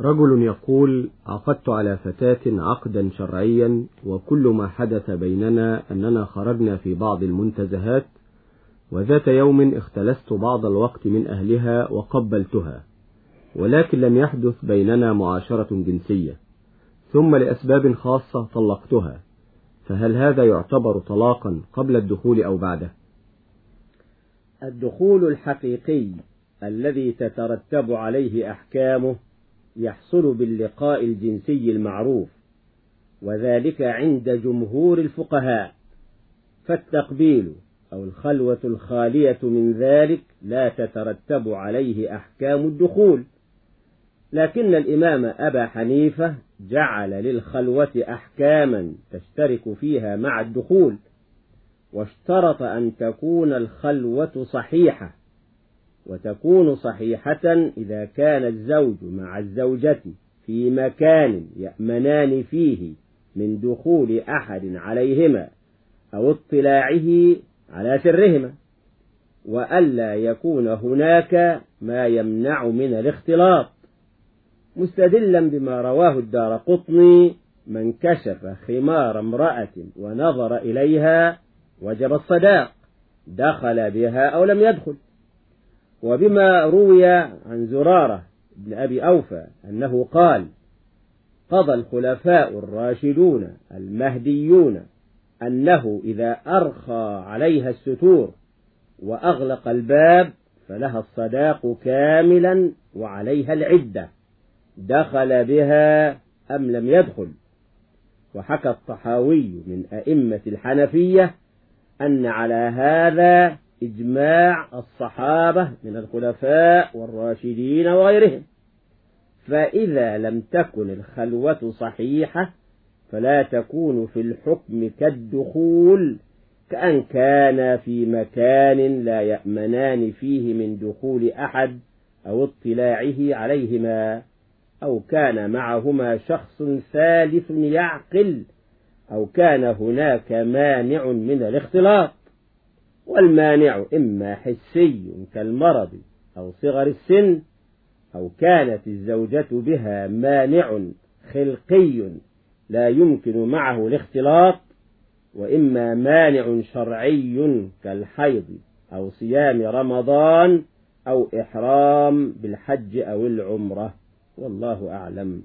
رجل يقول عقدت على فتاة عقدا شرعيا وكل ما حدث بيننا أننا خرجنا في بعض المنتزهات وذات يوم اختلست بعض الوقت من أهلها وقبلتها ولكن لم يحدث بيننا معاشرة جنسية ثم لأسباب خاصة طلقتها فهل هذا يعتبر طلاقا قبل الدخول أو بعده؟ الدخول الحقيقي الذي تترتب عليه أحكامه يحصل باللقاء الجنسي المعروف وذلك عند جمهور الفقهاء. فالتقبيل أو الخلوة الخالية من ذلك لا تترتب عليه أحكام الدخول. لكن الإمام أبا حنيفة جعل للخلوة أحكاما تشترك فيها مع الدخول واشترط أن تكون الخلوة صحيحة. وتكون صحيحة إذا كان الزوج مع الزوجة في مكان يأمنان فيه من دخول أحد عليهما أو اطلاعه على سرهما وألا يكون هناك ما يمنع من الاختلاط. مستدلا بما رواه الدار قطني من كشف خمار امرأة ونظر إليها وجب الصداق دخل بها أو لم يدخل. وبما روي عن زرارة بن أبي أوفى أنه قال قضى الخلفاء الراشدون المهديون أنه إذا أرخى عليها الستور وأغلق الباب فلها الصداق كاملا وعليها العدة دخل بها أم لم يدخل. وحكى الطحاوي من أئمة الحنفية أن على هذا إجماع الصحابة من الخلفاء والراشدين وغيرهم. فإذا لم تكن الخلوة صحيحة فلا تكون في الحكم كالدخول كأن كان في مكان لا يأمنان فيه من دخول أحد أو اطلاعه عليهما أو كان معهما شخص ثالث يعقل أو كان هناك مانع من الاختلاط. والمانع إما حسي كالمرض أو صغر السن أو كانت الزوجة بها مانع خلقي لا يمكن معه الاختلاط وإما مانع شرعي كالحيض أو صيام رمضان أو إحرام بالحج أو العمرة والله أعلم.